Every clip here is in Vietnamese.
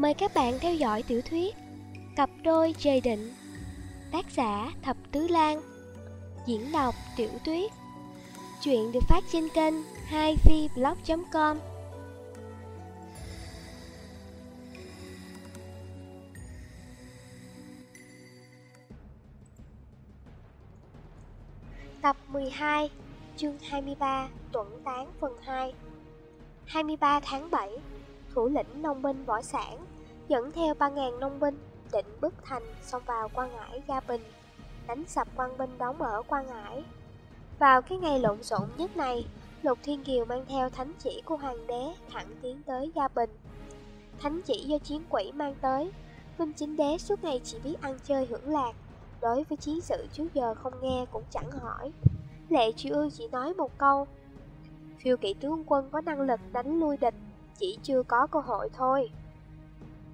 Mời các bạn theo dõi tiểu thuyết Cặp đôi trời định, Tác giả Thập Tứ Lan, Diễn đọc Tiểu Tuyết. Chuyện được phát trên kênh 2vblog.com Tập 12 Chương 23 Tuẩn tán phần 2 23 tháng 7 Thủ lĩnh nông binh võ sản. Dẫn theo 3.000 nông binh, Định bước thành xông vào quan ngãi Gia Bình, Đánh sập quan binh đóng ở quan ngãi Vào cái ngày lộn xộn nhất này, Lục Thiên Kiều mang theo thánh chỉ của hoàng đế Thẳng tiến tới Gia Bình. Thánh chỉ do chiến quỷ mang tới vinh chính đế suốt ngày chỉ biết ăn chơi hưởng lạc, Đối với chiến sự trước giờ không nghe cũng chẳng hỏi. Lệ Triều Ương chỉ nói một câu, Phiêu kỵ tướng quân có năng lực đánh lui địch, Chỉ chưa có cơ hội thôi.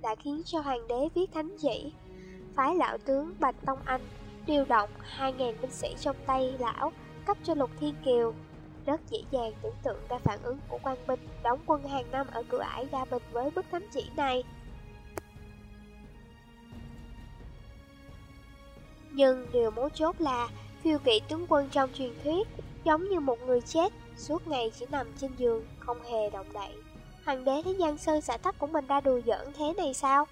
Đã khiến cho hoàng đế viết thánh chỉ Phái lão tướng Bạch Tông Anh Điều động 2.000 binh sĩ trong tay lão Cấp cho Lục Thiên Kiều. Rất dễ dàng tưởng tượng ra phản ứng của quan binh Đóng quân hàng năm ở cửa ải Gia Bình với bức thánh chỉ này. Nhưng điều mấu chốt là phiêu kỵ tướng quân trong truyền thuyết giống như một người chết, suốt ngày chỉ nằm trên giường, không hề động đậy. Hoàng đế thấy Giang Sơn xã tắc của mình ra đùa giỡn thế này sao?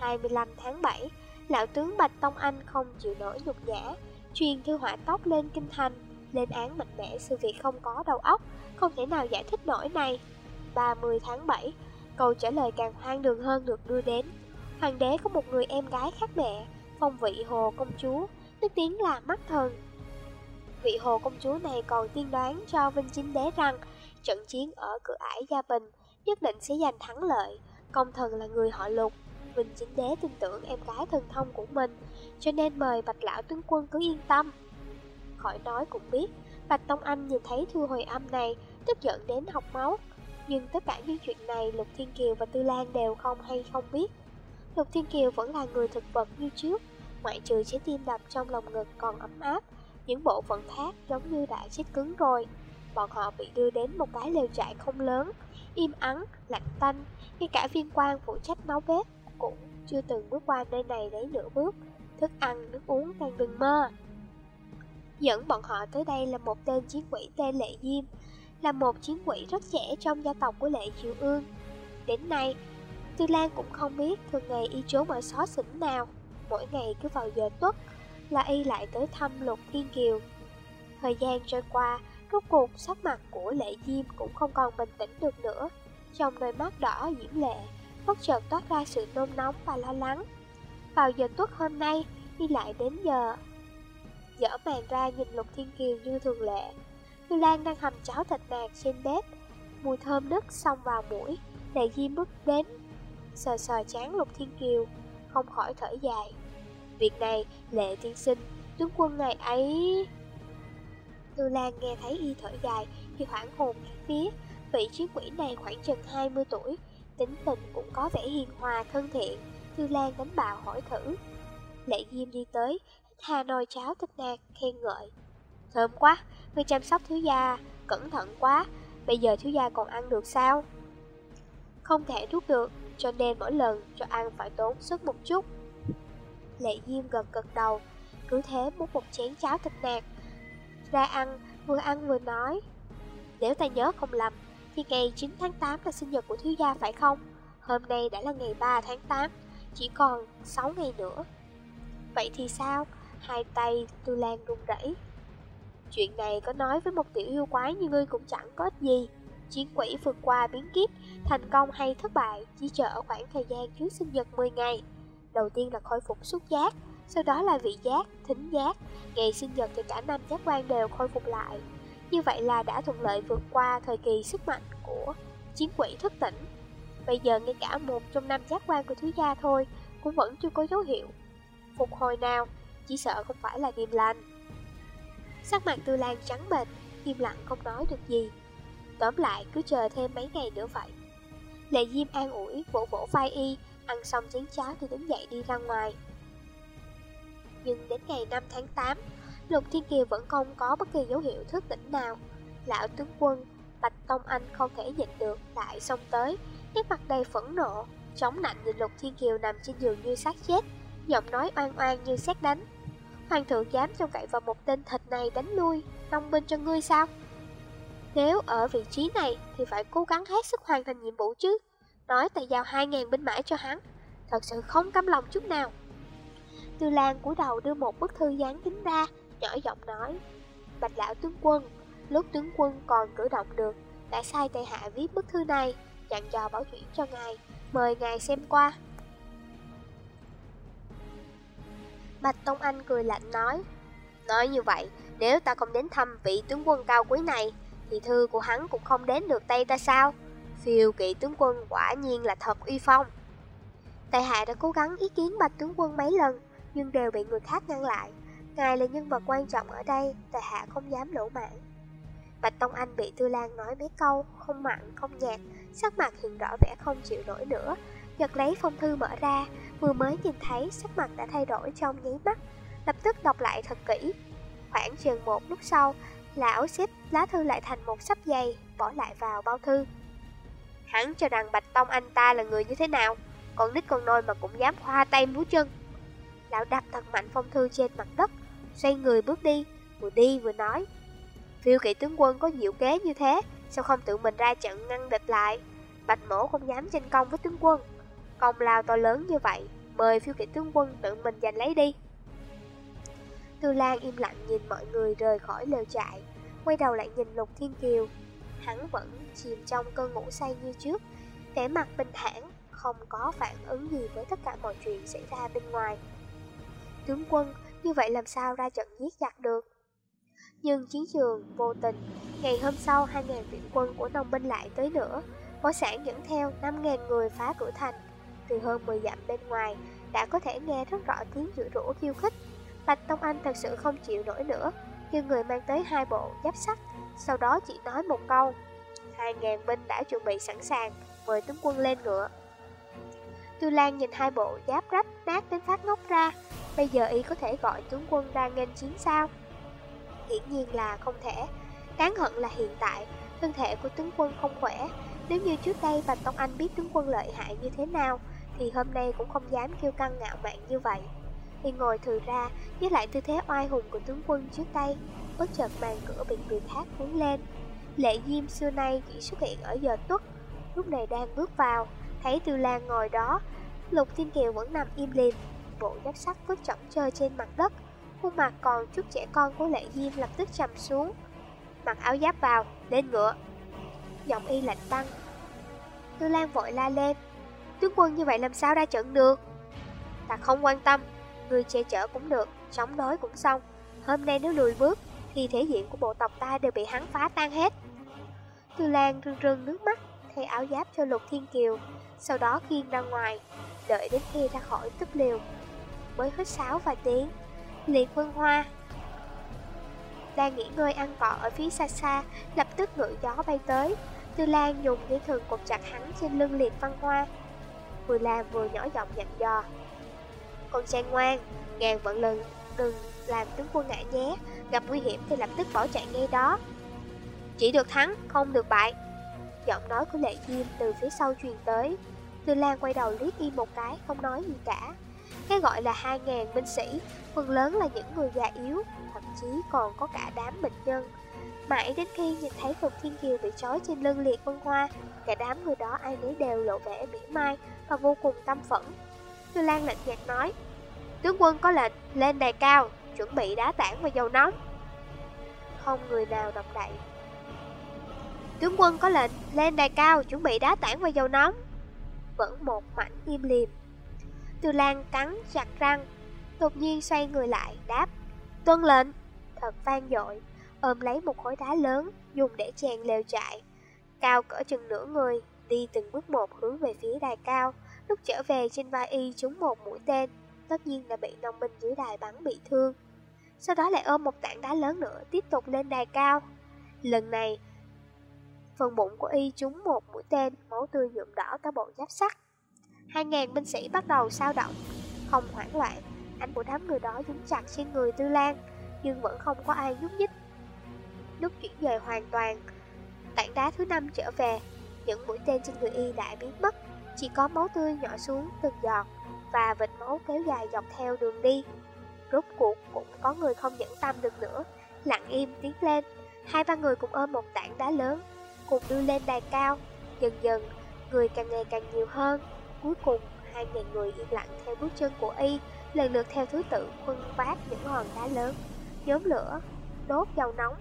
25 tháng 7, lão tướng Bạch Tông Anh không chịu nổi nhục nhã, truyền thư hỏa tốc lên kinh thành, lên án mạnh mẽ sự việc không có đầu óc, không thể nào giải thích nổi này. 30 tháng 7, câu trả lời càng hoang đường hơn được đưa đến. Hoàng đế có một người em gái khác mẹ, phong vị hồ công chúa, tức tiếng là mắt thần. Vị hồ công chúa này còn tiên đoán cho Vinh Chính Đế rằng trận chiến ở cửa ải Gia Bình nhất định sẽ giành thắng lợi. Công thần là người họ lục, Vinh Chính Đế tin tưởng em gái thần thông của mình, cho nên mời Bạch Lão tướng quân cứ yên tâm. Khỏi nói cũng biết, Bạch Tông Anh nhìn thấy thư hồi âm này, tức giận đến học máu. Nhưng tất cả những chuyện này Lục Thiên Kiều và Tư Lan đều không hay không biết. Lục Thiên Kiều vẫn là người thực vật như trước, ngoại trừ trái tim đập trong lòng ngực còn ấm áp, những bộ phận khác giống như đã chết cứng rồi. Bọn họ bị đưa đến một cái lều trại không lớn, im ắng, lạnh tanh, ngay cả viên quan phụ trách nấu bếp cũng chưa từng bước qua nơi này lấy nửa bước. Thức ăn, nước uống càng đừng mơ. Dẫn bọn họ tới đây là một tên chiến quỷ tên Lệ Diêm, là một chiến quỷ rất trẻ trong gia tộc của Lệ Triều Ương. Đến nay, Tư Lan cũng không biết thường ngày y trốn ở xó xỉnh nào, mỗi ngày cứ vào giờ tuất là y lại tới thăm Lục Thiên Kiều. Thời gian trôi qua, rốt cuộc sắc mặt của Lệ Diêm cũng không còn bình tĩnh được nữa. Trong đôi mắt đỏ diễm lệ, bất chợt toát ra sự nôn nóng và lo lắng. Vào giờ tuất hôm nay, đi lại đến giờ. Dở màn ra nhìn Lục Thiên Kiều như thường lệ. Như Lan đang hầm cháo thịt nạc trên bếp, mùi thơm nức xông vào mũi. Lệ Diêm bước đến, sờ sờ chán Lục Thiên Kiều, không khỏi thở dài. Việc này, lệ tiên sinh, tướng quân ngày ấy... Tư Lan nghe thấy y thở dài thì hoảng hồn phía vị chiến quỷ này khoảng chừng 20 tuổi, tính tình cũng có vẻ hiền hòa thân thiện. Tư Lan đánh bạo hỏi thử. Lệ Diêm đi tới, hà nồi cháo thịt nạc, khen ngợi. Thơm quá, người chăm sóc thiếu gia, cẩn thận quá, bây giờ thiếu gia còn ăn được sao? Không thể thuốc được, cho nên mỗi lần cho ăn phải tốn sức một chút. Lệ Diêm gật gật đầu, cứ thế múc một chén cháo thịt nạc. Ra ăn, vừa ăn vừa nói. Nếu ta nhớ không lầm, thì ngày 9 tháng 8 là sinh nhật của thiếu gia phải không? Hôm nay đã là ngày 3 tháng 8, chỉ còn 6 ngày nữa. Vậy thì sao? Hai tay Tư Lan run rẩy. Chuyện này có nói với một tiểu yêu quái như ngươi cũng chẳng có ích gì. Chiến quỷ vượt qua biến kiếp, thành công hay thất bại chỉ chờ ở khoảng thời gian trước sinh nhật 10 ngày. Đầu tiên là khôi phục xúc giác, sau đó là vị giác, thính giác. Ngày sinh nhật thì cả năm giác quan đều khôi phục lại. Như vậy là đã thuận lợi vượt qua thời kỳ sức mạnh của chiến quỷ thức tỉnh. Bây giờ ngay cả một trong năm giác quan của thiếu gia thôi cũng vẫn chưa có dấu hiệu. Phục hồi nào, chỉ sợ không phải là điềm lành. Sắc mặt tư lan trắng bệch, im lặng không nói được gì. Tóm lại cứ chờ thêm mấy ngày nữa vậy. Lệ Diêm an ủi, vỗ vỗ vai y, ăn xong chén cháo thì đứng dậy đi ra ngoài. Nhưng đến ngày 5 tháng 8, Lục Thiên Kiều vẫn không có bất kỳ dấu hiệu thức tỉnh nào. Lão tướng quân Bạch Tông Anh không thể nhịn được, lại xông tới, nét mặt đầy phẫn nộ. chống nạnh nhìn Lục Thiên Kiều nằm trên giường như xác chết, giọng nói oan oan như xét đánh. Hoàng thượng dám trông cậy vào một tên thịt này đánh lui, long binh cho ngươi sao? Nếu ở vị trí này thì phải cố gắng hết sức hoàn thành nhiệm vụ chứ. Nói tại giao 2.000 binh mã cho hắn, thật sự không căm lòng chút nào. Tư Lan cúi đầu đưa một bức thư dán kính ra, nhỏ giọng nói. Bạch lão tướng quân, lúc tướng quân còn cử động được, đã sai tệ hạ viết bức thư này, dặn dò bảo chuyển cho ngài, mời ngài xem qua. Bạch Tông Anh cười lạnh nói, nói như vậy, nếu ta không đến thăm vị tướng quân cao quý này, thì thư của hắn cũng không đến được tay ta sao? Phiêu kỵ tướng quân quả nhiên là thật uy phong. Tại hạ đã cố gắng ý kiến bạch tướng quân mấy lần, nhưng đều bị người khác ngăn lại. Ngài là nhân vật quan trọng ở đây, tại hạ không dám lỗ mãn. Bạch Tông Anh bị Tư Lan nói mấy câu, không mặn, không nhạt, sắc mặt hiện rõ vẻ không chịu nổi nữa. Giật lấy phong thư mở ra, vừa mới nhìn thấy sắc mặt đã thay đổi trong nháy mắt, lập tức đọc lại thật kỹ. Khoảng chừng một lúc sau, lão xếp lá thư lại thành một sắp dày, bỏ lại vào bao thư. Hắn cho rằng Bạch Tông Anh ta là người như thế nào, còn nít con nôi mà cũng dám hoa tay múa chân. Lão đạp thật mạnh phong thư trên mặt đất, xoay người bước đi, vừa đi vừa nói. Phiêu kỵ tướng quân có diệu kế như thế, sao không tự mình ra trận ngăn địch lại? Bạch mổ không dám tranh công với tướng quân. Công lao to lớn như vậy, mời phiêu kỵ tướng quân tự mình giành lấy đi. Tư Lan im lặng nhìn mọi người rời khỏi lều trại, quay đầu lại nhìn Lục Thiên Kiều. Hắn vẫn chìm trong cơn ngủ say như trước, vẻ mặt bình thản, không có phản ứng gì với tất cả mọi chuyện xảy ra bên ngoài. Tướng quân, như vậy làm sao ra trận giết giặc được? Nhưng chiến trường vô tình, ngày hôm sau 2.000 viện quân của nông binh lại tới nữa, võ sản dẫn theo 5.000 người phá cửa thành. Từ hơn 10 dặm bên ngoài, đã có thể nghe rất rõ tiếng chửi rủa khiêu khích. Bạch Tông Anh thật sự không chịu nổi nữa, kêu người mang tới hai bộ giáp sắt, sau đó chỉ nói một câu. 2.000 binh đã chuẩn bị sẵn sàng, mời tướng quân lên ngựa. Tư Lan nhìn hai bộ giáp rách nát đến phát ngốc ra, bây giờ y có thể gọi tướng quân ra nghênh chiến sao? Hiển nhiên là không thể. Đáng hận là hiện tại, thân thể của tướng quân không khỏe. Nếu như trước đây Bạch Tông Anh biết tướng quân lợi hại như thế nào, thì hôm nay cũng không dám kêu căng ngạo mạn như vậy. Y ngồi thừ ra, với lại tư thế oai hùng của tướng quân trước đây, bất chợt màn cửa bị người khác cuốn lên. Lệ Diêm xưa nay chỉ xuất hiện ở giờ tuất, lúc này đang bước vào, thấy Tư Lan ngồi đó, Lục Thiên Kiều vẫn nằm im lìm, bộ giáp sắt vứt chỏng chơi trên mặt đất, khuôn mặt còn chút trẻ con của Lệ Diêm lập tức trầm xuống. Mặc áo giáp vào, lên ngựa. Giọng y lạnh băng. Tư Lan vội la lên. Tướng quân như vậy làm sao ra trận được? Ta không quan tâm, người che chở cũng được, chống đối cũng xong. Hôm nay nếu lùi bước, thì thể diện của bộ tộc ta đều bị hắn phá tan hết. Tư Lan rưng rưng nước mắt, thay áo giáp cho Lục Thiên Kiều, sau đó khiêng ra ngoài, đợi đến khi ra khỏi tức liều. Mới hít sáo vài tiếng, Liệt Vân Hoa đang nghỉ ngơi ăn cỏ ở phía xa xa, lập tức ngựa gió bay tới. Tư Lan dùng dây thường cột chặt hắn trên lưng Liệt Văn Hoa. Vừa làm vừa nhỏ giọng dặn dò. Con trai ngoan, ngàn vận lần, đừng làm tướng quân ngại nhé, gặp nguy hiểm thì lập tức bỏ chạy ngay đó. Chỉ được thắng, không được bại. Giọng nói của Lệ Diêm từ phía sau truyền tới. Tư Lan quay đầu liếc y một cái, không nói gì cả. Cái gọi là 2.000 binh sĩ, phần lớn là những người già yếu, thậm chí còn có cả đám bệnh nhân. Mãi đến khi nhìn thấy Phục Thiên Kiều bị trói trên lưng liệt vân hoa, cả đám người đó ai nấy đều lộ vẻ mỉa mai và vô cùng tâm phẫn. Tư Lan lạnh nhạt nói, tướng quân có lệnh lên đài cao, chuẩn bị đá tảng và dầu nóng. Không người nào động đậy. Tướng quân có lệnh lên đài cao, chuẩn bị đá tảng và dầu nóng. Vẫn một mảnh im liềm. Tư Lan cắn chặt răng, đột nhiên xoay người lại, đáp, tuân lệnh, thật vang dội, ôm lấy một khối đá lớn, dùng để chèn lều trại, cao cỡ chừng nửa người, đi từng bước một hướng về phía đài cao, lúc trở về trên vai y trúng một mũi tên, tất nhiên là bị nông binh dưới đài bắn bị thương. Sau đó lại ôm một tảng đá lớn nữa, tiếp tục lên đài cao. Lần này, phần bụng của y trúng một mũi tên, máu tươi nhuộm đỏ cả bộ giáp sắt. Hai ngàn binh sĩ bắt đầu sao động, không hoảng loạn, ánh của đám người đó dính chặt trên người Tư Lan, nhưng vẫn không có ai nhúc nhích. Lúc chuyển về hoàn toàn, tảng đá thứ năm trở về, những mũi tên trên người y đã biến mất. Chỉ có máu tươi nhỏ xuống từng giọt Và vệt máu kéo dài dọc theo đường đi. Rốt cuộc cũng có người không nhẫn tâm được nữa. Lặng im tiến lên Hai ba người cùng ôm một tảng đá lớn Cùng đưa lên đài cao. Dần dần người càng ngày càng nhiều hơn. Cuối cùng hai ngàn người yên lặng theo bước chân của y lần lượt theo thứ tự quân phát những hòn đá lớn nhóm lửa đốt dầu nóng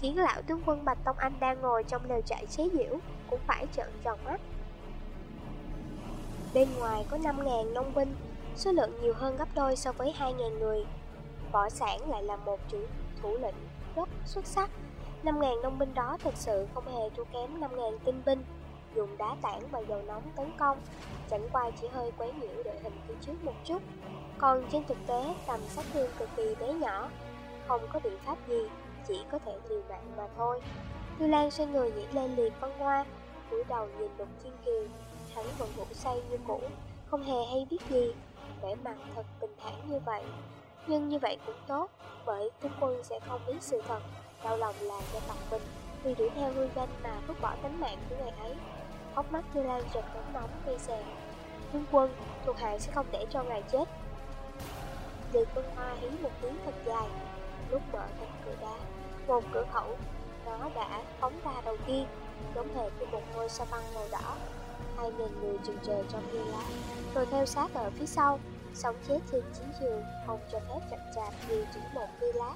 khiến lão tướng quân Bạch Tông Anh đang ngồi trong lều trại chế diễu cũng phải trợn tròn mắt. Bên ngoài có 5.000 nông binh, số lượng nhiều hơn gấp đôi so với 2.000 người. Võ sản lại là một chủ thủ lĩnh rất xuất sắc. 5.000 nông binh đó thực sự không hề thua kém 5.000 tinh binh, dùng đá tảng và dầu nóng tấn công, chẳng qua chỉ hơi quấy nhiễu đội hình phía trước một chút. Còn trên thực tế, tầm sát thương cực kỳ bé nhỏ, không có biện pháp gì chỉ có thể liều mạng mà thôi. Tư Lan xoay người nhảy lên liền văn hoa, cúi đầu nhìn Lục Thiên Kiều, hắn vẫn ngủ say như cũ, không hề hay biết gì, vẻ mặt thật bình thản như vậy. Nhưng như vậy cũng tốt, bởi tướng quân sẽ không biết sự thật, đau lòng là cho tộc mình, vì đuổi theo hư danh mà vứt bỏ tính mạng của ngày ấy. Hốc mắt Như Lan giật nóng nóng gây xè. Tướng quân, thuộc hạ sẽ không để cho ngài chết. Liệt Vân Hoa hí một tiếng thật dài, lúc mở cánh cửa đá một cửa khẩu nó đã phóng ra đầu tiên giống hệt như một ngôi sao băng màu đỏ hai nghìn người chừng chờ trong yên lá rồi theo sát ở phía sau sống chết trên chiến trường không cho phép chậm chạp như chỉ một tia lá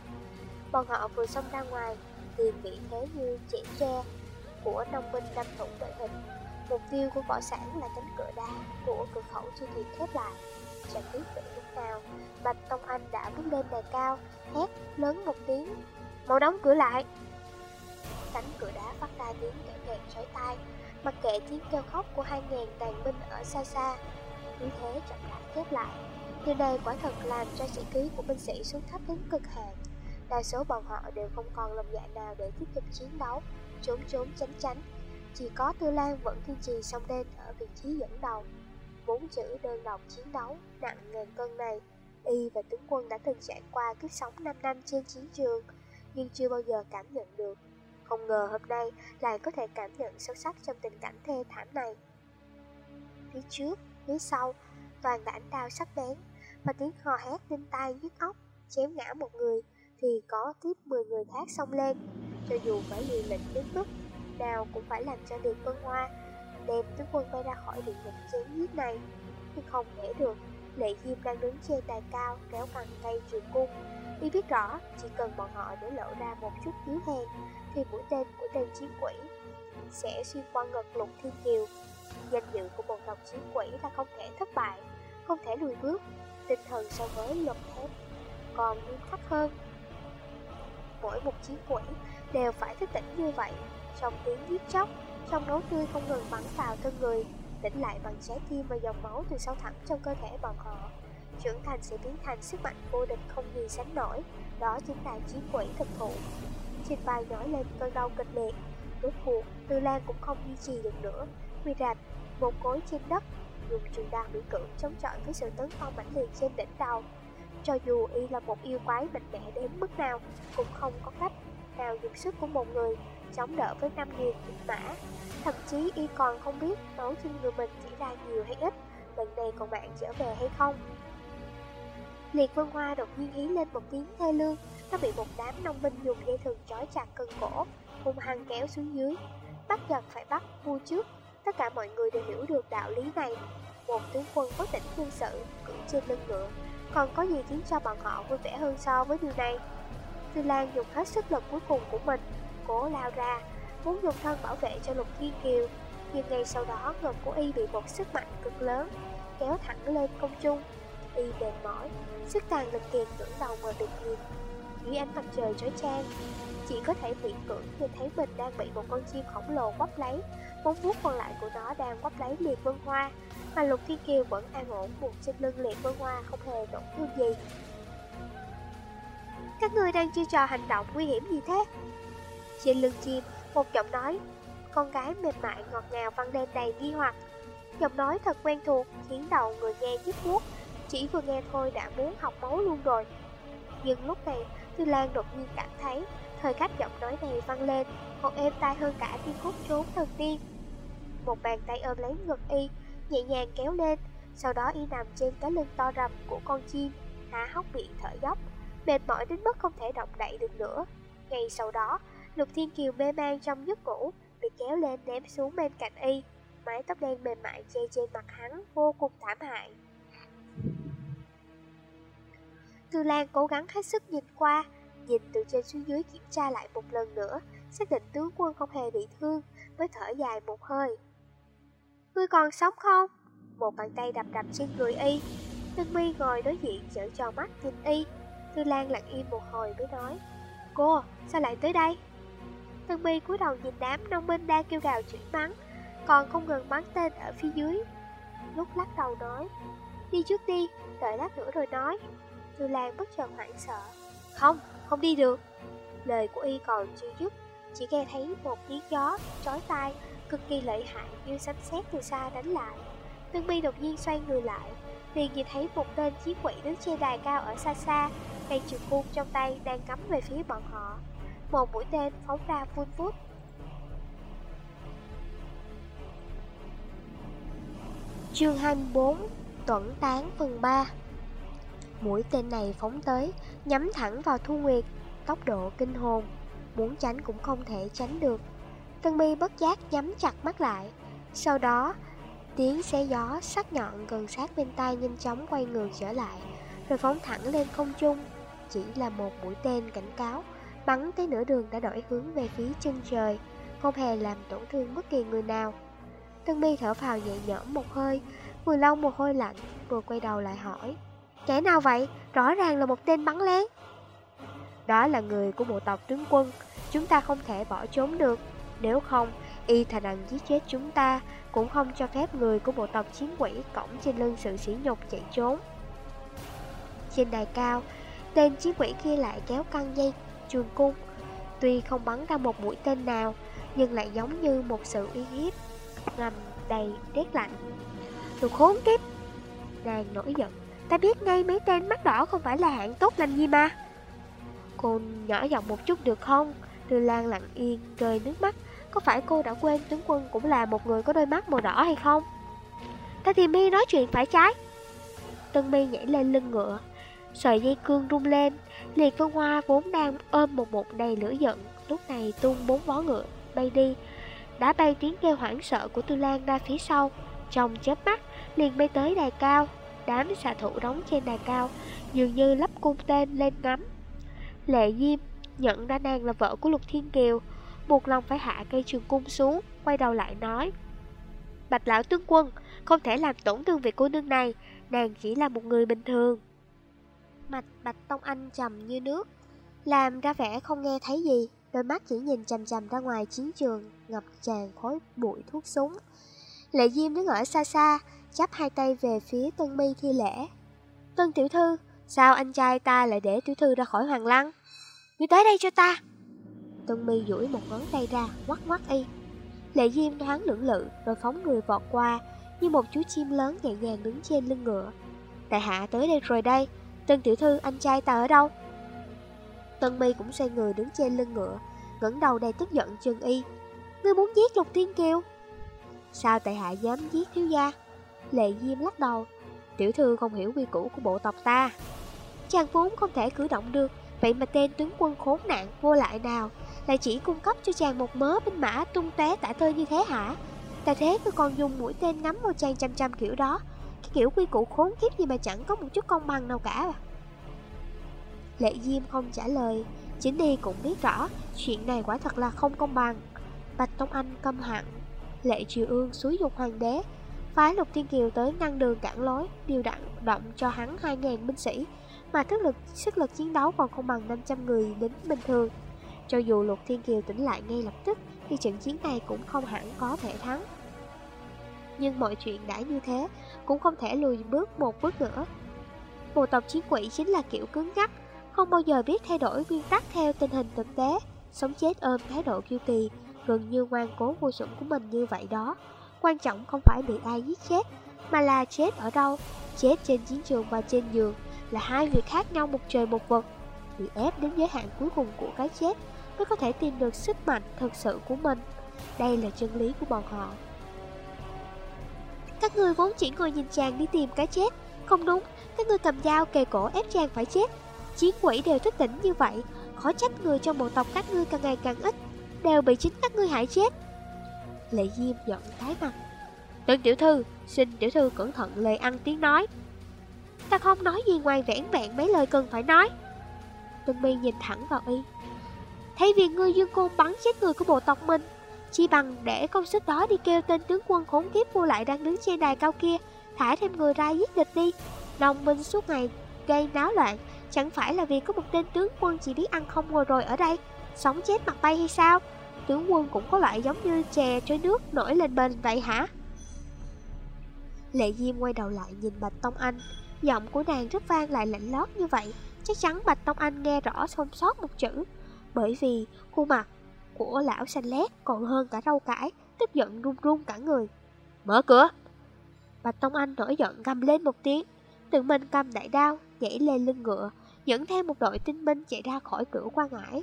bọn họ vừa xông ra ngoài thì bị thế như chẻ tre của nông binh đâm thủng đội hình mục tiêu của võ sản là cánh cửa đá của cửa khẩu chưa kịp khép lại. Chẳng biết từ lúc nào bạch tông anh đã bước lên đài cao, hét lớn một tiếng, mau đóng cửa lại! Cánh cửa đá phát ra tiếng kẹt kẹt sói tai, mặc kệ tiếng kêu khóc của hai ngàn tàn binh ở xa xa. Cứ thế chậm rãi khép lại điều này quả thật làm cho sĩ khí của binh sĩ xuống thấp đến cực hạn. Đa số bọn họ đều không còn lòng dạ nào để tiếp tục chiến đấu, trốn trốn tránh tránh chỉ có tư lan vẫn kiên trì song lên ở vị trí dẫn đầu bốn chữ đơn độc chiến đấu nặng ngàn cân này y và tướng quân đã từng trải qua kiếp sống 5 năm trên chiến trường nhưng chưa bao giờ cảm nhận được. Không ngờ hôm nay lại có thể cảm nhận sâu sắc trong tình cảnh thê thảm này. Phía trước, phía sau, toàn là ánh đao sắc bén, và tiếng hò hét đinh tai nhức óc, chém ngã một người, thì có tiếp 10 người khác xông lên. Cho dù phải liều lĩnh đến mức nào cũng phải làm cho Điền Vân Hoa đem tướng quân bay ra khỏi địa ngục chém giết này. Nhưng không thể được, Lệ Diêm đang đứng trên đài cao kéo bằng tay trường cung, Y biết rõ, chỉ cần bọn họ để lộ ra một chút yếu hèn, thì mũi tên của tên chiến quỷ sẽ xuyên qua ngực lục thiên kiều. Danh dự của một đồng chiến quỷ là không thể thất bại, không thể lùi bước, tinh thần so với luật thép còn nghiêm khắc hơn. Mỗi một chiến quỷ đều phải thức tỉnh như vậy, trong tiếng giết chóc, trong máu tươi không ngừng bắn vào thân người, tỉnh lại bằng trái tim và dòng máu từ sâu thẳm trong cơ thể bọn họ. Trưởng thành sẽ biến thành sức mạnh vô địch không gì sánh nổi đó chính là chiến quỷ thực thụ. Trên vai nổi lên cơn đau kịch liệt rốt cuộc tư lan cũng không duy trì được nữa. Quy rạch một cối trên đất dùng trường đao miễn cưỡng chống chọi với sự tấn công mãnh liệt trên đỉnh đầu. Cho dù y là một yêu quái mạnh mẽ đến mức nào cũng không có cách nào dùng sức của một người chống đỡ với năm nghìn binh mã. Thậm chí y còn không biết máu trên người mình chỉ ra nhiều hay ít, lần này còn bạn trở về hay không. Liệt Vân Hoa đột nhiên hí lên một tiếng thê lương, Nó bị một đám nông binh dùng dây thừng trói chặt cân cổ, Hung hăng kéo xuống dưới. Bắt giật phải bắt, vua trước. Tất cả mọi người đều hiểu được đạo lý này. Một tướng quân có tỉnh quân sự Cưỡi trên lưng ngựa. Còn có gì khiến cho bọn họ vui vẻ hơn so với điều này? Tư Lan dùng hết sức lực cuối cùng của mình Cố lao ra Muốn dùng thân bảo vệ cho Lục Thiên Kiều Nhưng ngay sau đó ngực của y bị một sức mạnh cực lớn Kéo thẳng lên không trung y mệt mỏi, sức tàn lực kiệt ngưỡng đầu ngoài tuyệt nhiên. Dưới ánh mặt trời chói chang, chỉ có thể miễn cưỡng nhìn thấy mình đang bị một con chim khổng lồ quắp lấy, móng vuốt còn lại của nó đang quắp lấy liệt vân hoa, mà lục thiên kiều vẫn an ổn buộc trên lưng liệt vân hoa không hề tổn thương gì. Các người đang chưa trò hành động nguy hiểm gì thế? Trên lưng chim, một giọng nói, con gái mềm mại ngọt ngào văng lên đầy nghi hoặc. Giọng nói thật quen thuộc khiến đầu người nghe nhức buốt chỉ vừa nghe thôi đã muốn học máu luôn rồi. Nhưng lúc này Tư Lan đột nhiên cảm thấy Thời khắc giọng nói này văng lên Còn êm tai hơn cả khi khúc trốn thần tiên. Một bàn tay ôm lấy ngực y nhẹ nhàng kéo lên, sau đó y nằm trên cái lưng to rầm của con chim, há hốc miệng thở dốc, mệt mỏi đến mức không thể động đậy được nữa. Ngay sau đó, Lục Thiên Kiều mê man trong giấc ngủ, bị kéo lên ném xuống bên cạnh y, mái tóc đen mềm mại che trên mặt hắn vô cùng thảm hại. Tư Lan cố gắng hết sức nhìn qua, nhìn từ trên xuống dưới kiểm tra lại một lần nữa, xác định tướng quân không hề bị thương, mới thở dài một hơi. Ngươi còn sống không? Một bàn tay đập đập trên người y. Tân mi ngồi đối diện chở tròn mắt nhìn y. Tư Lan lặng im một hồi mới nói, Cô, sao lại tới đây? Tân mi cúi đầu nhìn đám nông binh đang kêu gào chửi mắng, còn không ngừng bắn tên ở phía dưới. Lúc lắc đầu nói, đi trước đi, đợi lát nữa rồi nói. Tư Lan bất chợt hoảng sợ, không, không đi được. Lời của y còn chưa dứt, chỉ nghe thấy một tiếng gió trói tai, cực kỳ lợi hại như sấm sét từ xa đánh lại. Tương Mi đột nhiên xoay người lại, liền nhìn thấy một tên chiến quỷ đứng trên đài cao ở xa xa, cây trường cung trong tay đang cắm về phía bọn họ. Một mũi tên phóng ra vun vút. Chương 24 Tuẩn tán phần 3 Mũi tên này phóng tới, nhắm thẳng vào Thu Nguyệt, tốc độ kinh hồn, muốn tránh cũng không thể tránh được. Tân mi bất giác nhắm chặt mắt lại, sau đó tiếng xé gió sắc nhọn gần sát bên tai nhanh chóng quay ngược trở lại, rồi phóng thẳng lên không trung. Chỉ là một mũi tên cảnh cáo, bắn tới nửa đường đã đổi hướng về phía chân trời, không hề làm tổn thương bất kỳ người nào. Tân mi thở phào nhẹ nhõm một hơi, vừa lâu một hơi lạnh, vừa quay đầu lại hỏi. Kẻ nào vậy? Rõ ràng là một tên bắn lén. Đó là người của bộ tộc tướng quân, chúng ta không thể bỏ trốn được. Nếu không, y thà rằng giết chết chúng ta, cũng không cho phép người của bộ tộc chiến quỷ cổng trên lưng sự sỉ nhục chạy trốn. Trên đài cao, tên chiến quỷ kia lại kéo căng dây trường cung. Tuy không bắn ra một mũi tên nào, nhưng lại giống như một sự uy hiếp ngầm đầy rét lạnh. Đồ khốn kiếp! Nàng nổi giận, ta biết ngay mấy tên mắt đỏ không phải là hạng tốt lành gì mà. Cô nhỏ giọng một chút được không? Tư Lan lặng yên, rơi nước mắt. Có phải cô đã quên tướng quân cũng là một người có đôi mắt màu đỏ hay không? Ta thì mi nói chuyện phải trái. Tân mi nhảy lên lưng ngựa. Sợi dây cương rung lên. Liệt Vân Hoa vốn đang ôm một một đầy lửa giận. Lúc này tung bốn vó ngựa, bay đi. Đã bay tiếng kêu hoảng sợ của Tư Lan ra phía sau. Trong chớp mắt, liền bay tới đài cao. Đám xạ thủ đóng trên đài cao, dường như lắp cung tên lên ngắm. Lệ Diêm nhận ra nàng là vợ của Lục Thiên Kiều, buộc lòng phải hạ cây trường cung xuống, quay đầu lại nói. Bạch lão tướng quân, không thể làm tổn thương việc cô nương này, nàng chỉ là một người bình thường. Mạch Bạch Tông Anh trầm như nước, làm ra vẻ không nghe thấy gì, đôi mắt chỉ nhìn chằm chằm ra ngoài chiến trường, ngập tràn khói bụi thuốc súng. Lệ Diêm đứng ở xa xa, chắp hai tay về phía Tân Mi thi lễ. Tân tiểu thư, sao anh trai ta lại để tiểu thư ra khỏi hoàng lăng? Ngươi tới đây cho ta Tân mi duỗi một ngón tay ra Quắt quắt y Lệ Diêm thoáng lưỡng lự Rồi phóng người vọt qua Như một chú chim lớn nhẹ nhàng đứng trên lưng ngựa tại hạ tới đây rồi đây trần tiểu thư, anh trai ta ở đâu? Tân mi cũng xoay người đứng trên lưng ngựa, ngẩng đầu đầy tức giận, Trần y, Ngươi muốn giết lục tiên kiều? Sao tại hạ dám giết thiếu gia? Lệ Diêm lắc đầu, Tiểu thư không hiểu quy củ của bộ tộc ta. Chàng vốn không thể cử động được, Vậy mà tên tướng quân khốn nạn vô lại nào, Lại chỉ cung cấp cho chàng một mớ binh mã tung té tả tơi như thế hả? Ta thế cứ còn dùng mũi tên ngắm vào chàng chăm chăm kiểu đó cái kiểu quy củ khốn kiếp gì mà chẳng có một chút công bằng nào cả Lệ Diêm không trả lời Chính đi cũng biết rõ Chuyện này quả thật là không công bằng Bạch Tông Anh căm hận Lệ Triều Ương xúi dục hoàng đế Phái Lục thiên Kiều tới ngăn đường cản lối Điều đặn động cho hắn 2.000 binh sĩ mà thức lực, sức lực chiến đấu còn không bằng 500 người lính bình thường. Cho dù Lục Thiên Kiều tỉnh lại ngay lập tức, thì trận chiến này cũng không hẳn có thể thắng. Nhưng mọi chuyện đã như thế, cũng không thể lùi bước một bước nữa. Bộ tộc chiến quỷ chính là kiểu cứng nhắc, không bao giờ biết thay đổi nguyên tắc theo tình hình thực tế, sống chết ôm thái độ kiêu kỳ, gần như ngoan cố vô dụng của mình như vậy đó. Quan trọng không phải bị ai giết chết, mà là chết ở đâu, chết trên chiến trường và trên giường là hai việc khác nhau một trời một vực. Bị ép đến giới hạn cuối cùng của cái chết mới có thể tìm được sức mạnh thật sự của mình. Đây là chân lý của bọn họ. Các ngươi vốn chỉ ngồi nhìn chàng đi tìm cái chết. Không đúng, các ngươi cầm dao kề cổ ép chàng phải chết. Chiến quỷ đều thức tỉnh như vậy Khó trách người trong bộ tộc các ngươi càng ngày càng ít Đều bị chính các ngươi hại chết. Lệ Diêm giận tái mặt. Đừng tiểu thư, xin tiểu thư cẩn thận lời ăn tiếng nói. Ta không nói gì ngoài vẻn vẹn mấy lời cần phải nói. Tân mi nhìn thẳng vào y. Thay vì ngươi dương côn bắn chết người của bộ tộc mình chi bằng để công sức đó đi kêu tên tướng quân khốn kiếp vô lại đang đứng trên đài cao kia, Thả thêm người ra giết địch đi. Đồng minh suốt ngày gây náo loạn, Chẳng phải là vì có một tên tướng quân chỉ biết ăn không ngồi rồi ở đây, Sống chết mặt bay hay sao? Tướng quân cũng có loại giống như chè trôi nước nổi lên bên vậy hả? Lệ Diêm quay đầu lại nhìn Bạch Tông Anh, Giọng của nàng rất vang lại lạnh lót như vậy, Chắc chắn Bạch Tông Anh nghe rõ không sót một chữ, Bởi vì khuôn mặt của lão xanh lét còn hơn cả rau cải, Tức giận run run cả người. Mở cửa. Bạch Tông Anh nổi giận gầm lên một tiếng. Tự mình cầm đại đao, Nhảy lên lưng ngựa, Dẫn theo một đội tinh binh chạy ra khỏi cửa quan ngải.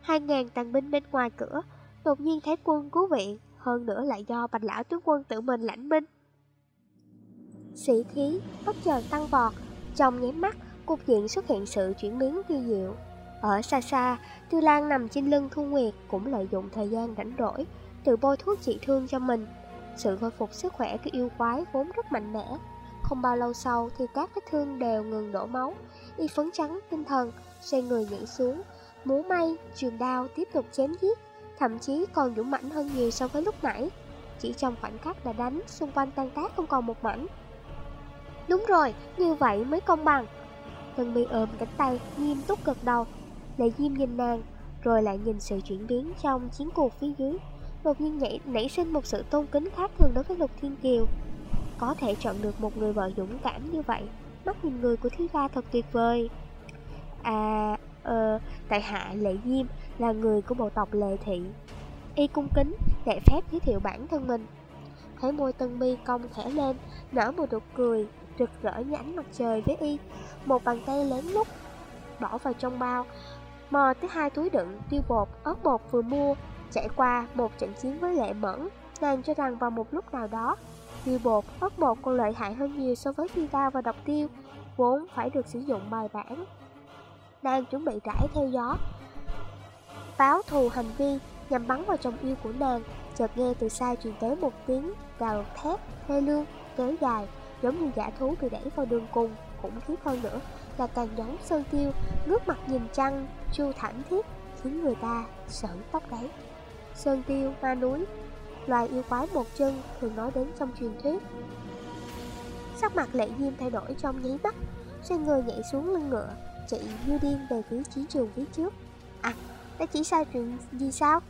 Hai ngàn tàn binh bên ngoài cửa, Đột nhiên thấy quân cứu viện, Hơn nữa lại do bạch lão tướng quân tự mình lãnh binh. Sĩ khí, bất chợt tăng vọt, Trong nháy mắt, Cục diện xuất hiện sự chuyển biến kỳ diệu. Ở xa xa Tư Lan nằm trên lưng Thu Nguyệt Cũng lợi dụng thời gian rảnh rỗi Tự bôi thuốc trị thương cho mình. Sự khôi phục sức khỏe của yêu quái vốn rất mạnh mẽ. Không bao lâu sau thì các vết thương đều ngừng đổ máu. Y phấn trắng tinh thần Xoay người nhảy xuống. Múa may, trường đao tiếp tục chém giết Thậm chí còn dũng mãnh hơn nhiều so với lúc nãy. Chỉ trong khoảnh khắc đã đánh Xung quanh tan tác không còn một mảnh. Đúng rồi, như vậy mới công bằng. Tân mi ôm cánh tay, nghiêm túc gật đầu. Lệ Diêm nhìn nàng, rồi lại nhìn sự chuyển biến trong chiến cuộc phía dưới. Đột nhiên nhảy, nảy sinh một sự tôn kính khác thường đối với Lục Thiên Kiều. Có thể chọn được một người vợ dũng cảm như vậy Mắt nhìn người của thiếu gia thật tuyệt vời. À, ờ, tại hạ Lệ Diêm là người của bộ tộc Lệ Thị. Y cung kính, để phép giới thiệu bản thân mình. Thấy môi tân mi cong khẽ lên, nở một nụ cười rực rỡ như ánh mặt trời với y. Một bàn tay lén lúc Bỏ vào trong bao Mò tới hai túi đựng tiêu bột, ớt bột vừa mua Trải qua một trận chiến với lệ mẫn Nàng cho rằng vào một lúc nào đó Tiêu bột, ớt bột còn lợi hại hơn nhiều so với phi đao và độc tiêu Vốn phải được sử dụng bài bản. Nàng chuẩn bị rải theo gió Báo thù hành vi nhằm bắn vào chồng yêu của nàng Chợt nghe từ xa truyền tới một tiếng gào thét, thê lương, kéo dài giống như giả thú bị đẩy vào đường cùng khủng khiếp hơn nữa là càng giống sơn tiêu ngước mặt nhìn trăng chu thảm thiết, khiến người ta sởn tóc gáy. Sơn tiêu, ma núi, loài yêu quái một chân thường nói đến trong truyền thuyết. Sắc mặt lệ diêm thay đổi trong nháy mắt, xoay người nhảy xuống lưng ngựa, chạy như điên về phía chiến trường phía trước. À đã chỉ sai chuyện gì sao?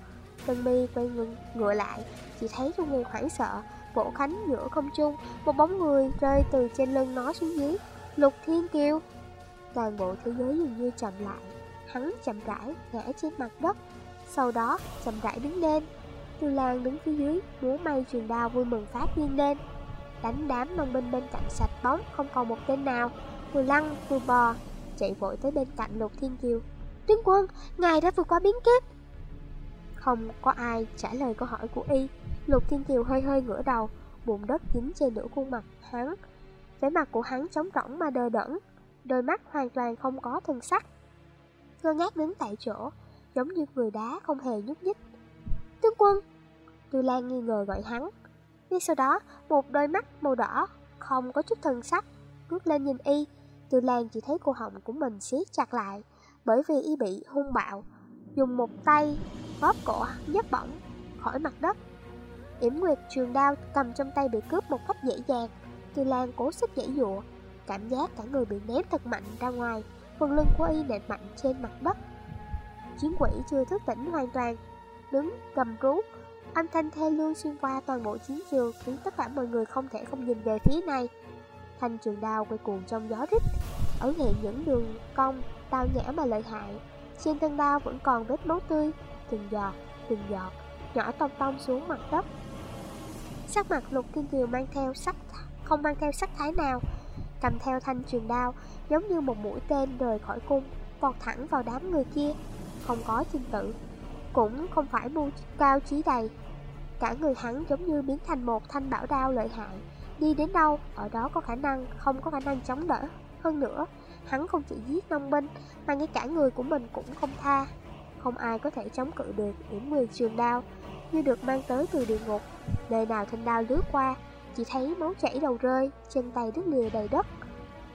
Tân mi quay ngừng ngựa lại, Chỉ thấy trong người hoảng sợ vỗ khánh giữa không trung, Một bóng người rơi từ trên lưng nó xuống dưới. Lục Thiên Kiều Toàn bộ thế giới dường như chậm lại. Hắn chậm rãi ngã trên mặt đất Sau đó chậm rãi đứng lên. Tư Lan đứng phía dưới Múa may truyền đao vui mừng phát nhiên lên. Đánh đám nông binh bên cạnh sạch bóng Không còn một tên nào. Vừa lăn vừa bò Chạy vội tới bên cạnh Lục Thiên Kiều. Tướng quân, ngài đã vượt qua biến kiếp. Không có ai trả lời câu hỏi của y. Lục Thiên Kiều hơi hơi ngửa đầu, bụng đất dính trên nửa khuôn mặt hắn. Vẻ mặt của hắn trống rỗng mà đờ đẫn, đôi mắt hoàn toàn không có thần sắc. Ngơ ngác đứng tại chỗ, giống như người đá không hề nhúc nhích. Tướng quân! Tư Lan nghi ngờ gọi hắn. Ngay sau đó, một đôi mắt màu đỏ, không có chút thần sắc, ngước lên nhìn y. Tư Lan chỉ thấy cô họng của mình siết chặt lại, bởi vì y bị hung bạo, dùng một tay bóp cổ nhấc bổng khỏi mặt đất Yểm Nguyệt trường đao cầm trong tay bị cướp một cách dễ dàng Tư Lan cố sức dãy dụa Cảm giác cả người bị ném thật mạnh ra ngoài Phần lưng của y nện mạnh trên mặt đất. Chiến quỷ chưa thức tỉnh hoàn toàn. Đứng cầm rú. Âm thanh thê lương xuyên qua toàn bộ chiến trường Khiến tất cả mọi người không thể không nhìn về phía này. Thanh trường đao quay cuồng trong gió rít. Ẩn hiện những đường cong tao nhã mà lợi hại. Trên thân đao vẫn còn vết máu tươi. Từng giọt, từng giọt Nhỏ tông tông xuống mặt đất. Sắc mặt lục thiên kiều mang theo sắc không mang theo sắc thái nào. Cầm theo thanh truyền đao Giống như một mũi tên rời khỏi cung Vọt thẳng vào đám người kia. Không có chinh tự Cũng không phải mưu cao trí đầy. Cả người hắn giống như biến thành một thanh bảo đao lợi hại. Đi đến đâu, ở đó có khả năng, không có khả năng chống đỡ. Hơn nữa, hắn không chỉ giết nông binh Mà ngay cả người của mình cũng không tha. Không ai có thể chống cự được những người trường đao Như được mang tới từ địa ngục. Nơi nào thanh đao lướt qua chỉ thấy máu chảy đầu rơi Chân tay đứt lìa đầy đất.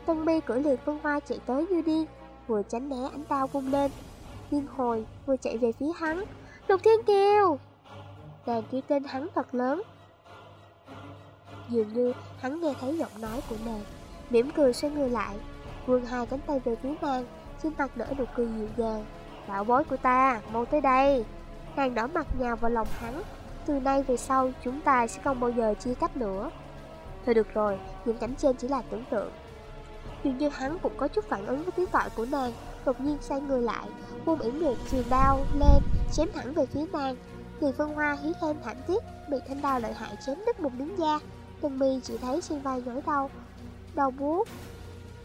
Tân mi cưỡi liền phương hoa chạy tới như điên Vừa tránh né ánh đao vung lên. Liên hồi vừa chạy về phía hắn. Lục Thiên Kiều! Nàng kêu tên hắn thật lớn. Dường như hắn nghe thấy giọng nói của nàng mỉm cười xoay người lại Vươn hai cánh tay về phía nàng Trên mặt nở nụ cười dịu dàng. Bảo bối của ta, mau tới đây! Nàng đỏ mặt nhào vào lòng hắn từ nay về sau chúng ta sẽ không bao giờ chia cách nữa. Thôi được rồi, những cảnh trên chỉ là tưởng tượng. Dường như hắn cũng có chút phản ứng với tiếng gọi của nàng Đột nhiên xoay người lại Buông yểm nguyệt trường đao lên Chém thẳng về phía nàng. Thì phương hoa hí thêm thảm thiết Bị thanh đao lợi hại chém đứt một miếng da. Tân mi chỉ thấy trên vai nhói đau Đau buốt.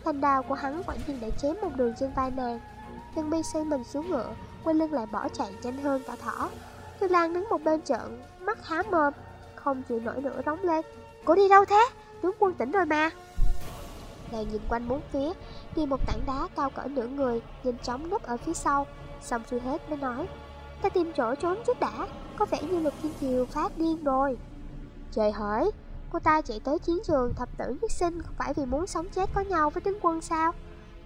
Thanh đao của hắn quả nhiên đã chém một đường trên vai nàng. Tân mi xoay mình xuống ngựa Quay lưng lại bỏ chạy nhanh hơn cả thỏ. Tư Lan đứng một bên trận, Mắt há mồm, Không chịu nổi nữa rống lên. Cô đi đâu thế? Tướng quân tỉnh rồi mà. Nàng nhìn quanh bốn phía Đi một tảng đá cao cỡ nửa người, Nhanh chóng núp ở phía sau. Xong xuôi hết mới nói, Ta tìm chỗ trốn trước đã, Có vẻ như lực thiên kiều phát điên rồi. Trời hỡi, Cô ta chạy tới chiến trường thập tử nhất sinh, Không phải vì muốn sống chết có nhau với tướng quân sao?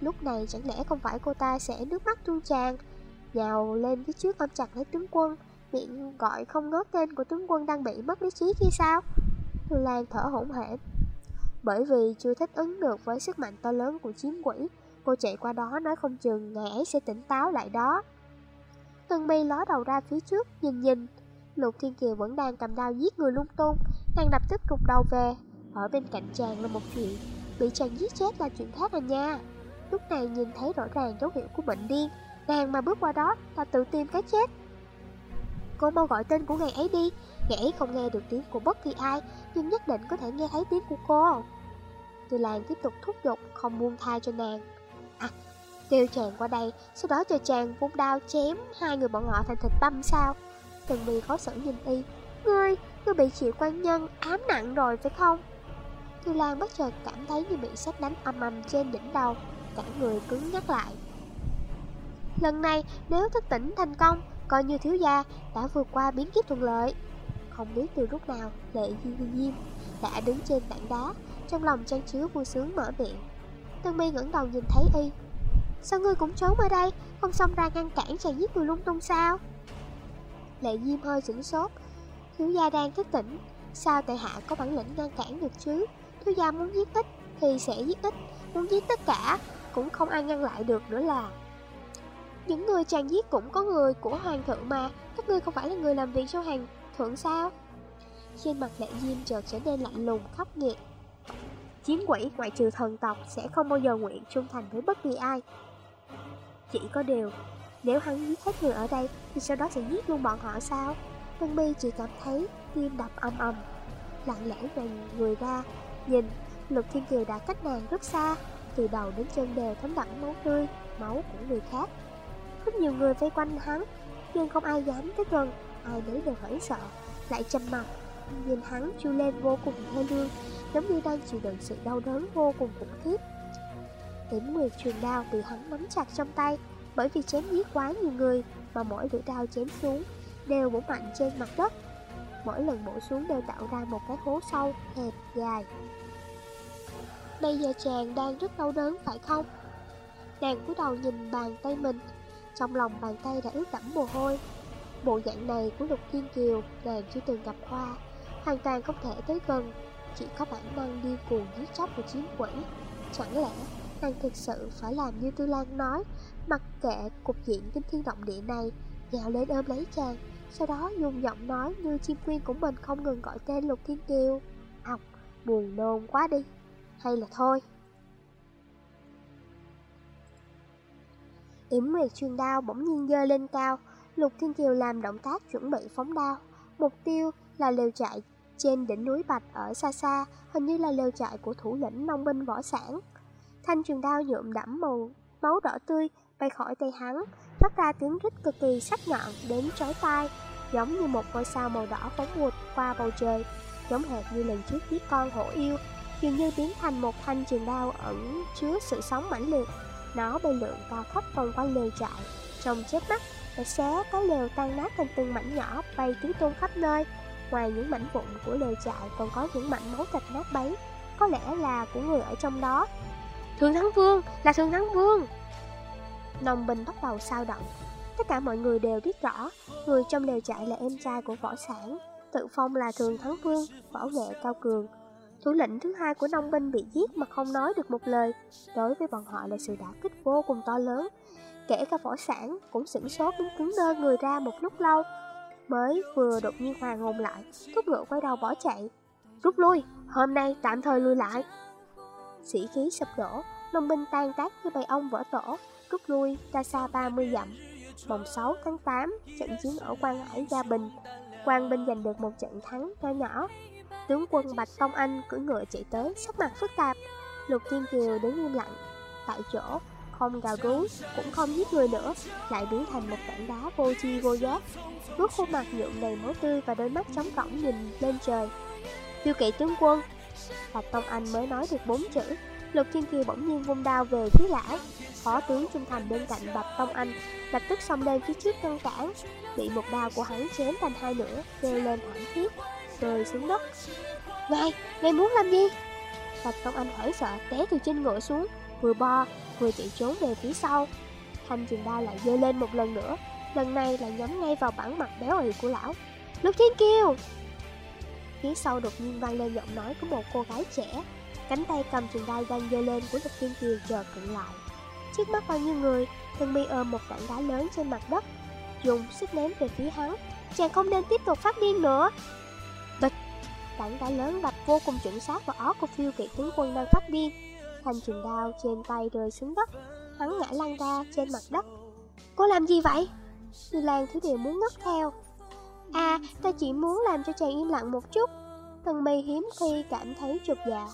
Lúc này chẳng lẽ không phải cô ta sẽ nước mắt tuôn tràn, Nhào lên phía trước ôm chặt lấy tướng quân Miệng gọi không ngớt tên của tướng quân đang bị mất lý trí kia sao? Thư Lan thở hổn hển. Bởi vì chưa thích ứng được với sức mạnh to lớn của chiến quỷ, Cô chạy qua đó nói không chừng ngày ấy sẽ tỉnh táo lại đó. Tân mi ló đầu ra phía trước, nhìn nhìn. Lục Thiên Kiều vẫn đang cầm đao giết người lung tung, Nàng lập tức rụt đầu về. Ở bên cạnh chàng là một chuyện Bị chàng giết chết là chuyện khác à nha. Lúc này nhìn thấy rõ ràng dấu hiệu của bệnh điên, Nàng mà bước qua đó là tự tìm cái chết. Cô mau gọi tên của ngày ấy đi. Ngày ấy không nghe được tiếng của bất kỳ ai Nhưng nhất định có thể nghe thấy tiếng của cô. Tư làng tiếp tục thúc giục Không buông tha cho nàng. À kêu chàng qua đây Sau đó cho chàng vung đao chém Hai người bọn họ thành thịt băm sao? Tần bì khó xử nhìn y. Ngươi, ngươi bị chịu quan nhân ám nặng rồi phải không? Tư Lan bất chợt cảm thấy như bị xét đánh âm ầm trên đỉnh đầu. Cả người cứng nhắc lại. Lần này nếu thức tỉnh thành công Coi như thiếu gia, đã vượt qua biến kiếp thuận lợi. Không biết từ lúc nào, Lệ Di Diêm đã đứng trên tảng đá, Trong lòng trang chứa vui sướng mở miệng. Tân mi ngẩng đầu nhìn thấy y. Sao ngươi cũng trốn ở đây, Không xông ra ngăn cản chàng giết người lung tung sao? Lệ Diêm hơi sửng sốt. Thiếu gia đang thức tỉnh, Sao tại hạ có bản lĩnh ngăn cản được chứ? Thiếu gia muốn giết ít thì sẽ giết ít, Muốn giết tất cả, cũng không ai ngăn lại được nữa là. Những người chàng giết cũng có người của hoàng thượng mà, Các ngươi không phải là người làm việc cho hoàng thượng sao? Trên mặt lệ diêm chợt trở nên lạnh lùng khắc nghiệt Chiến quỷ ngoại trừ thần tộc sẽ không bao giờ nguyện trung thành với bất kỳ ai. Chỉ có điều, Nếu hắn giết hết người ở đây, Thì sau đó sẽ giết luôn bọn họ sao? Tân mi chỉ cảm thấy tim đập âm ầm, Lặng lẽ về người ra, Nhìn Lục Thiên Kiều đã cách nàng rất xa, Từ đầu đến chân đều thấm đẫm máu tươi, Máu của người khác. Rất nhiều người vây quanh hắn Nhưng không ai dám tới gần Ai nấy đều hoảng sợ Lại trầm mặt Nhìn hắn chu lên vô cùng thê lương Giống như đang chịu đựng sự đau đớn vô cùng khủng khiếp. Đến 10 truyền đao bị hắn nắm chặt trong tay Bởi vì chém giết quá nhiều người Mà mỗi lưỡi đao chém xuống Đều bổ mạnh trên mặt đất. Mỗi lần bổ xuống đều tạo ra một cái hố sâu, hẹp, dài. Bây giờ chàng đang rất đau đớn phải không? Nàng cúi đầu nhìn bàn tay mình trong lòng bàn tay đã ướt đẫm mồ hôi. Bộ dạng này của Lục Thiên Kiều nàng chưa từng gặp qua Hoàn toàn không thể tới gần Chỉ có bản năng điên cuồng giết chóc của chiến quỷ. Chẳng lẽ nàng thực sự phải làm như Tư Lan nói Mặc kệ cục diện kinh thiên động địa này Nhào lên ôm lấy chàng Sau đó dùng giọng nói như chim quyên của mình không ngừng gọi tên Lục Thiên Kiều. Ọc, buồn nôn quá đi. Hay là thôi. Yểm nguyệt truyền đao bỗng nhiên dơ lên cao Lục Thiên Kiều làm động tác chuẩn bị phóng đao Mục tiêu là lều trại trên đỉnh núi Bạch ở xa xa Hình như là lều trại của thủ lĩnh nông binh võ sản Thanh truyền đao nhuộm đẫm màu máu đỏ tươi bay khỏi tay hắn Phát ra tiếng rít cực kỳ sắc nhọn đến chói tai Giống như một ngôi sao màu đỏ phóng vụt qua bầu trời giống hệt như lần trước giết con hổ yêu, dường như biến thành một thanh trường đao ẩn chứa sự sống mãnh liệt. Nó bay lượn cao khắp vòng quanh lều trại, trong chớp mắt đã xé cái lều tan nát thành từng mảnh nhỏ bay tứ tung khắp nơi. Ngoài những mảnh vụn của lều trại còn có những mảnh máu thịt nát bấy, có lẽ là của người ở trong đó. Thường Thắng Vương, là Thường Thắng Vương! nồng bình bắt đầu sao động, Tất cả mọi người đều biết rõ, người trong lều trại là em trai của võ sản, tự phong là thường thắng vương, võ nghệ cao cường. Thủ lĩnh thứ hai của nông binh bị giết mà không nói được một lời, đối với bọn họ là sự đả kích vô cùng to lớn. Kể cả võ sản cũng sửng sốt đứng cứng đơ người ra một lúc lâu, mới vừa đột nhiên hoàng hồn lại, thúc ngựa quay đầu bỏ chạy. Rút lui, hôm nay tạm thời lui lại. Sĩ khí sập đổ, nông binh tan tác như bầy ong vỡ tổ, rút lui ra xa 30 dặm mùng 6 tháng 8, trận chiến ở Quang Hải Gia Bình, Quang Binh giành được một trận thắng nho nhỏ. Tướng quân Bạch Tông Anh cưỡi ngựa chạy tới, sắc mặt phức tạp. Lục Thiên Kiều đứng im lặng, tại chỗ, không gào rú, cũng không giết người nữa, lại biến thành một tảng đá vô chi vô giác. Bước khuôn mặt nhuộm đầy máu tươi và đôi mắt trống rỗng nhìn lên trời. Tiêu kỵ tướng quân, Bạch Tông Anh mới nói được bốn chữ, Lục Thiên Kiều bỗng nhiên vung đao về phía lão Phó tướng trung thành bên cạnh Bạch Tông Anh Lập tức xông lên phía trước ngăn cản Bị một đao của hắn chém thành hai nửa Kêu lên thảm thiết Rơi xuống đất. Ngài, ngài muốn làm gì? Bạch công Anh hoảng sợ té từ trên ngựa xuống Vừa bo, vừa chạy trốn về phía sau. Thanh trường đao lại dơ lên một lần nữa Lần này là nhắm ngay vào bản mặt béo ị của lão. Lục Thiên Kiều! Phía sau đột nhiên vang lên giọng nói của một cô gái trẻ. Cánh tay cầm trường đao đang dơ lên của Lục Thiên Kiều chờ cận lại. Trước mắt bao nhiêu người, thân mi ôm một tảng đá lớn trên mặt đất. Dùng sức ném về phía hắn Chàng không nên tiếp tục phát điên nữa. Cảnh đã lớn đập vô cùng chuẩn xác vào óc của phiêu kỵ tướng quân đang phát điên Thanh trường đao trên tay rơi xuống đất Hắn ngã lăn ra trên mặt đất. Cô làm gì vậy? Như Lan thứ điều muốn ngất theo. À, ta chỉ muốn làm cho chàng im lặng một chút. Thần mây hiếm khi cảm thấy trục dạ.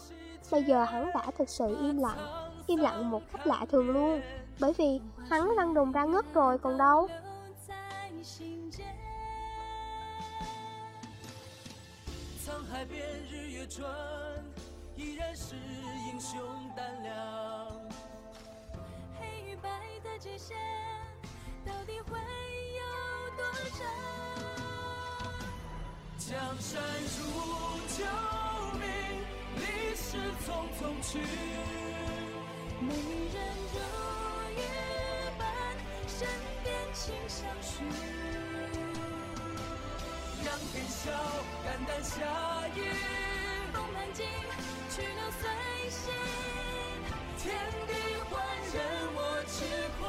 Bây giờ hắn đã thực sự im lặng Im lặng một cách lạ thường luôn. Bởi vì hắn lăn đùng ra ngất rồi còn đâu. 沧海边日月转，依然是英雄胆量。黑与白的界限，到底会有多长？江山如旧命。历史匆匆去，美人如玉般身边轻相许。让天笑，肝胆侠义，风满襟，去留随心，天地换任我痴狂。